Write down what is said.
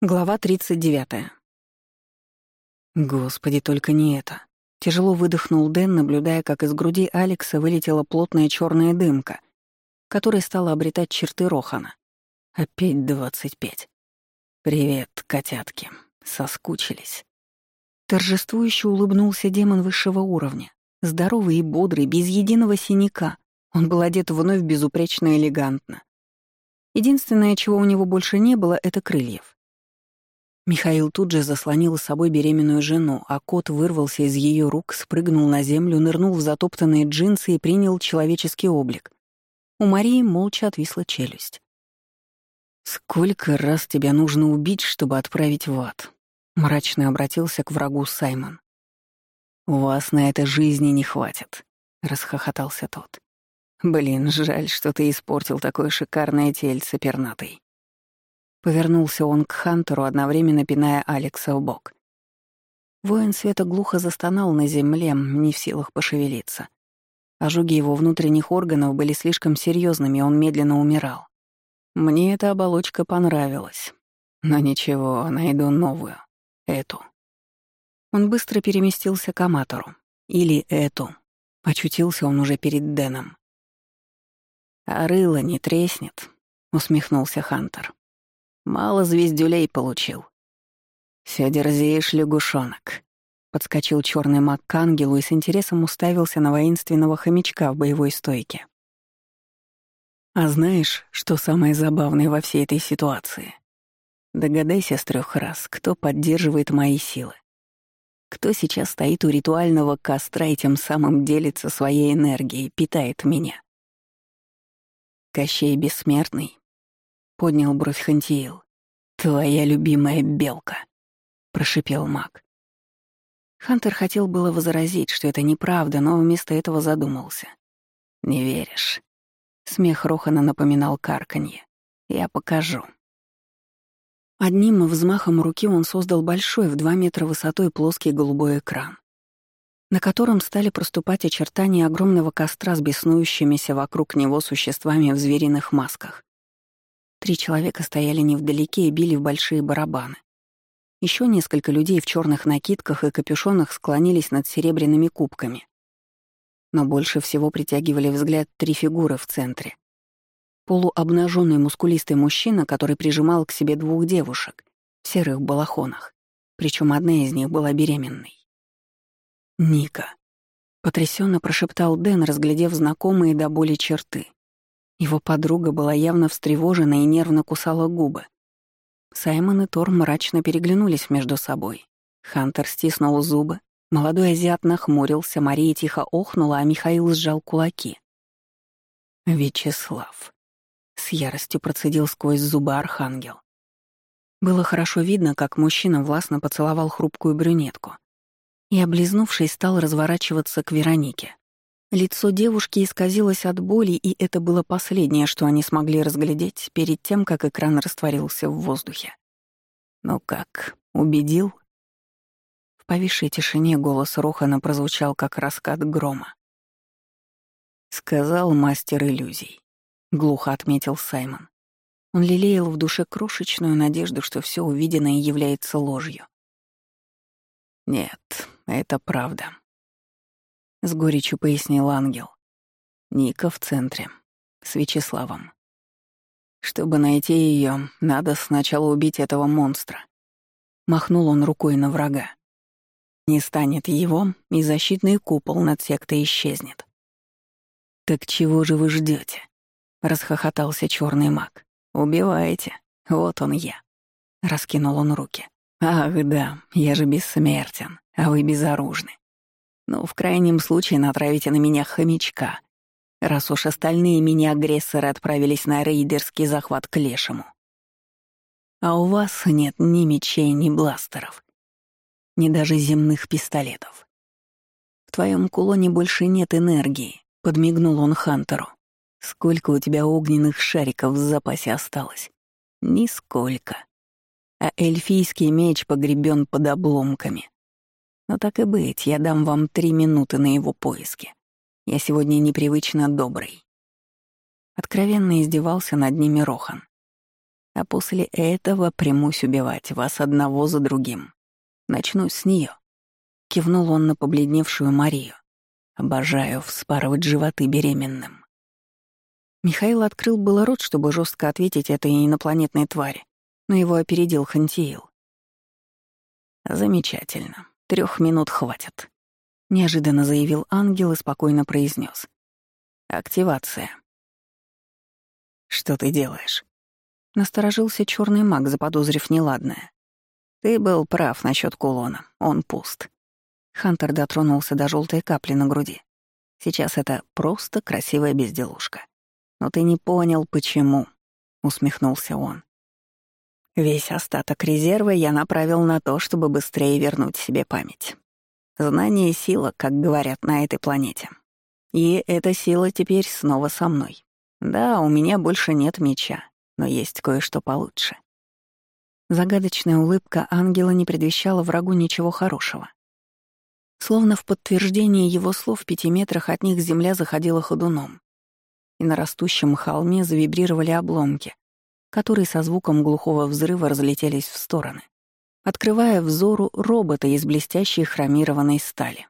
Глава 39. Господи, только не это. Тяжело выдохнул Дэн, наблюдая, как из груди Алекса вылетела плотная черная дымка, которая стала обретать черты Рохана. Опять двадцать пять. «Привет, котятки. Соскучились». Торжествующе улыбнулся демон высшего уровня. Здоровый и бодрый, без единого синяка. Он был одет вновь безупречно элегантно. Единственное, чего у него больше не было, — это крыльев. Михаил тут же заслонил с собой беременную жену, а кот вырвался из ее рук, спрыгнул на землю, нырнул в затоптанные джинсы и принял человеческий облик. У Марии молча отвисла челюсть. «Сколько раз тебя нужно убить, чтобы отправить в ад?» — мрачно обратился к врагу Саймон. «У вас на это жизни не хватит», — расхохотался тот. «Блин, жаль, что ты испортил такое шикарное тельце пернатый». Повернулся он к Хантеру, одновременно пиная Алекса в бок. Воин света глухо застонал на земле, не в силах пошевелиться. Ожоги его внутренних органов были слишком серьезными, он медленно умирал. Мне эта оболочка понравилась. Но ничего, найду новую. Эту. Он быстро переместился к аматору. Или эту. Очутился он уже перед Дэном. «А рыло не треснет», — усмехнулся Хантер. Мало звездюлей получил. Все дерзеешь, лягушонок. Подскочил черный маг к ангелу и с интересом уставился на воинственного хомячка в боевой стойке. А знаешь, что самое забавное во всей этой ситуации? Догадайся с трех раз, кто поддерживает мои силы. Кто сейчас стоит у ритуального костра и тем самым делится своей энергией, питает меня. Кощей Бессмертный, Поднял бровь Хантиил. «Твоя любимая белка», — прошипел маг. Хантер хотел было возразить, что это неправда, но вместо этого задумался. «Не веришь?» Смех Рохана напоминал карканье. «Я покажу». Одним взмахом руки он создал большой в два метра высотой плоский голубой экран, на котором стали проступать очертания огромного костра с беснующимися вокруг него существами в звериных масках. Три человека стояли невдалеке и били в большие барабаны. Еще несколько людей в черных накидках и капюшонах склонились над серебряными кубками. Но больше всего притягивали взгляд три фигуры в центре. Полуобнаженный мускулистый мужчина, который прижимал к себе двух девушек в серых балахонах, причем одна из них была беременной. «Ника», — потрясенно прошептал Дэн, разглядев знакомые до боли черты. Его подруга была явно встревожена и нервно кусала губы. Саймон и Тор мрачно переглянулись между собой. Хантер стиснул зубы, молодой азиат нахмурился, Мария тихо охнула, а Михаил сжал кулаки. «Вячеслав», — с яростью процедил сквозь зубы архангел. Было хорошо видно, как мужчина властно поцеловал хрупкую брюнетку и, облизнувшись, стал разворачиваться к Веронике. Лицо девушки исказилось от боли, и это было последнее, что они смогли разглядеть перед тем, как экран растворился в воздухе. «Ну как, убедил?» В повисшей тишине голос Рохана прозвучал, как раскат грома. «Сказал мастер иллюзий», — глухо отметил Саймон. Он лелеял в душе крошечную надежду, что все увиденное является ложью. «Нет, это правда», — с горечью пояснил ангел. Ника в центре, с Вячеславом. Чтобы найти ее, надо сначала убить этого монстра. Махнул он рукой на врага. Не станет его, и защитный купол над сектой исчезнет. «Так чего же вы ждете? расхохотался черный маг. «Убиваете. Вот он я». Раскинул он руки. «Ах да, я же бессмертен, а вы безоружны. Ну, в крайнем случае натравите на меня хомячка, раз уж остальные мини-агрессоры отправились на рейдерский захват к лешему. А у вас нет ни мечей, ни бластеров, ни даже земных пистолетов. В твоем кулоне больше нет энергии, подмигнул он Хантеру. Сколько у тебя огненных шариков в запасе осталось? Нисколько. А эльфийский меч погребен под обломками. Но так и быть, я дам вам три минуты на его поиски. Я сегодня непривычно добрый. Откровенно издевался над ними Рохан. А после этого примусь убивать вас одного за другим. Начну с нее. Кивнул он на побледневшую Марию. Обожаю вспарывать животы беременным. Михаил открыл было рот, чтобы жестко ответить этой инопланетной твари, но его опередил Хантиил. «Замечательно. Трех минут хватит», — неожиданно заявил ангел и спокойно произнес: «Активация». «Что ты делаешь?» Насторожился черный маг, заподозрив неладное. «Ты был прав насчет кулона. Он пуст». Хантер дотронулся до желтой капли на груди. «Сейчас это просто красивая безделушка. Но ты не понял, почему», — усмехнулся он. Весь остаток резерва я направил на то, чтобы быстрее вернуть себе память. Знание — сила, как говорят на этой планете. И эта сила теперь снова со мной. Да, у меня больше нет меча, но есть кое-что получше. Загадочная улыбка ангела не предвещала врагу ничего хорошего. Словно в подтверждение его слов в пяти метрах от них земля заходила ходуном. И на растущем холме завибрировали обломки, которые со звуком глухого взрыва разлетелись в стороны, открывая взору робота из блестящей хромированной стали.